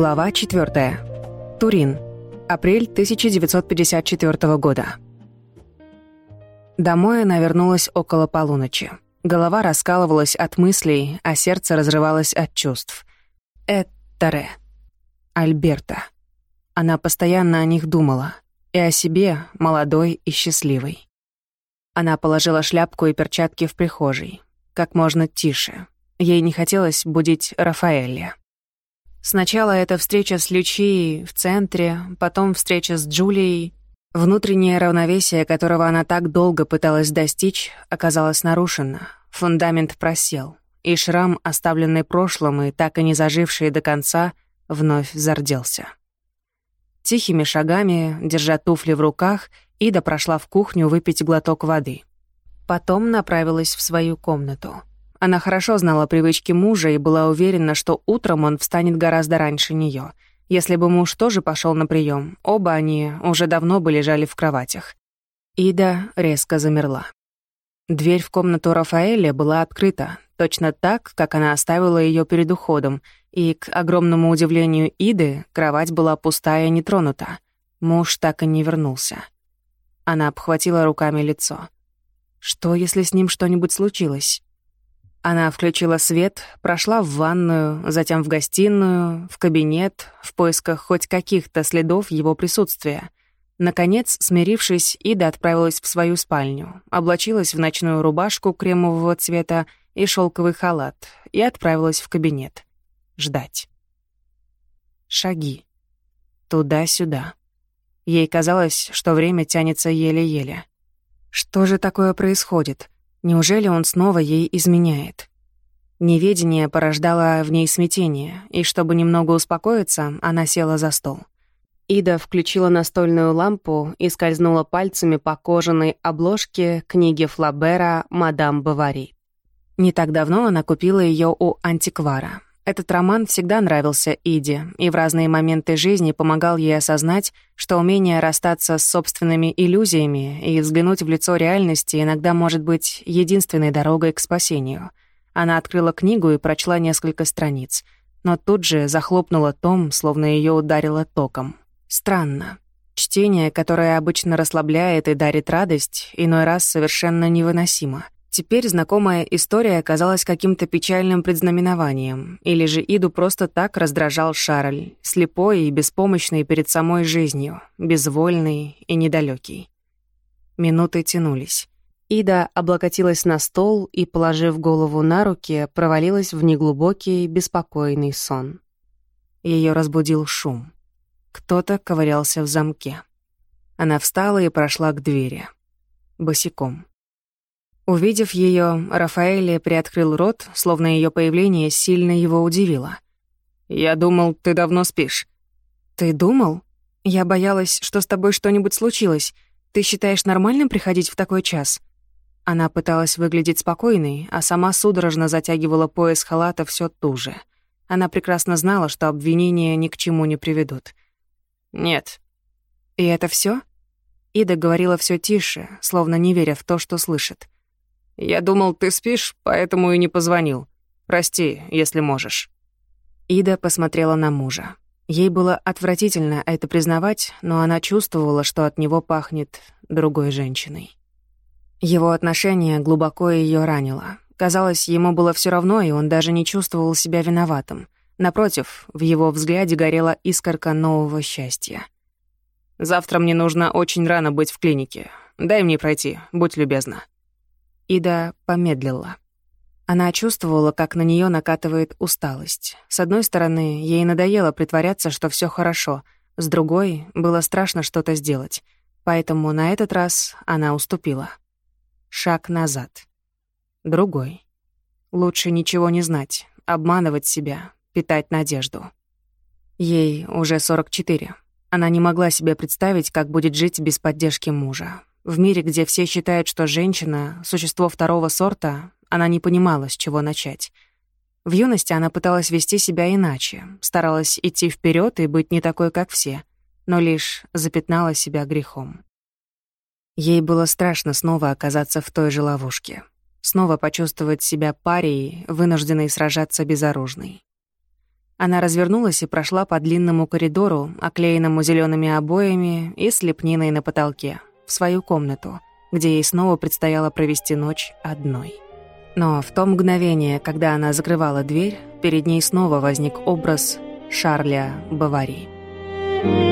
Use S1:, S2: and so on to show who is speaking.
S1: Глава 4. Турин. Апрель 1954 года. Домой она вернулась около полуночи. Голова раскалывалась от мыслей, а сердце разрывалось от чувств. Эттере. Альберта. Она постоянно о них думала. И о себе, молодой и счастливой. Она положила шляпку и перчатки в прихожей. Как можно тише. Ей не хотелось будить Рафаэля. Сначала эта встреча с Лючией в центре, потом встреча с Джулией. Внутреннее равновесие, которого она так долго пыталась достичь, оказалось нарушено. Фундамент просел, и шрам, оставленный прошлым и так и не заживший до конца, вновь зарделся. Тихими шагами, держа туфли в руках, Ида прошла в кухню выпить глоток воды. Потом направилась в свою комнату — она хорошо знала привычки мужа и была уверена, что утром он встанет гораздо раньше нее. Если бы муж тоже пошел на прием, оба они уже давно бы лежали в кроватях. Ида резко замерла. Дверь в комнату Рафаэля была открыта, точно так, как она оставила ее перед уходом, и, к огромному удивлению Иды, кровать была пустая и нетронута. Муж так и не вернулся. Она обхватила руками лицо. Что, если с ним что-нибудь случилось? Она включила свет, прошла в ванную, затем в гостиную, в кабинет, в поисках хоть каких-то следов его присутствия. Наконец, смирившись, Ида отправилась в свою спальню, облачилась в ночную рубашку кремового цвета и шелковый халат и отправилась в кабинет. Ждать. Шаги. Туда-сюда. Ей казалось, что время тянется еле-еле. Что же такое происходит? Неужели он снова ей изменяет? Неведение порождало в ней смятение, и чтобы немного успокоиться, она села за стол. Ида включила настольную лампу и скользнула пальцами по кожаной обложке книги Флабера «Мадам Бавари». Не так давно она купила ее у антиквара. Этот роман всегда нравился Иде и в разные моменты жизни помогал ей осознать, что умение расстаться с собственными иллюзиями и взглянуть в лицо реальности иногда может быть единственной дорогой к спасению. Она открыла книгу и прочла несколько страниц, но тут же захлопнула том, словно ее ударило током. Странно. Чтение, которое обычно расслабляет и дарит радость, иной раз совершенно невыносимо — Теперь знакомая история оказалась каким-то печальным предзнаменованием, или же Иду просто так раздражал Шарль, слепой и беспомощный перед самой жизнью, безвольный и недалекий. Минуты тянулись. Ида облокотилась на стол и, положив голову на руки, провалилась в неглубокий, беспокойный сон. Ее разбудил шум. Кто-то ковырялся в замке. Она встала и прошла к двери. Босиком. Увидев ее, Рафаэль приоткрыл рот, словно ее появление сильно его удивило. «Я думал, ты давно спишь». «Ты думал? Я боялась, что с тобой что-нибудь случилось. Ты считаешь нормальным приходить в такой час?» Она пыталась выглядеть спокойной, а сама судорожно затягивала пояс халата все туже. Она прекрасно знала, что обвинения ни к чему не приведут. «Нет». «И это все? Ида говорила все тише, словно не веря в то, что слышит. Я думал, ты спишь, поэтому и не позвонил. Прости, если можешь». Ида посмотрела на мужа. Ей было отвратительно это признавать, но она чувствовала, что от него пахнет другой женщиной. Его отношение глубоко ее ранило. Казалось, ему было все равно, и он даже не чувствовал себя виноватым. Напротив, в его взгляде горела искорка нового счастья. «Завтра мне нужно очень рано быть в клинике. Дай мне пройти, будь любезна». Ида помедлила. Она чувствовала, как на нее накатывает усталость. С одной стороны, ей надоело притворяться, что все хорошо, с другой, было страшно что-то сделать. Поэтому на этот раз она уступила. Шаг назад. Другой. Лучше ничего не знать, обманывать себя, питать надежду. Ей уже 44. Она не могла себе представить, как будет жить без поддержки мужа. В мире, где все считают, что женщина — существо второго сорта, она не понимала, с чего начать. В юности она пыталась вести себя иначе, старалась идти вперед и быть не такой, как все, но лишь запятнала себя грехом. Ей было страшно снова оказаться в той же ловушке, снова почувствовать себя парией, вынужденной сражаться безоружной. Она развернулась и прошла по длинному коридору, оклеенному зелеными обоями и слепниной на потолке, в свою комнату, где ей снова предстояло провести ночь одной. Но в то мгновение, когда она закрывала дверь, перед ней снова возник образ Шарля Бавари. Thank you.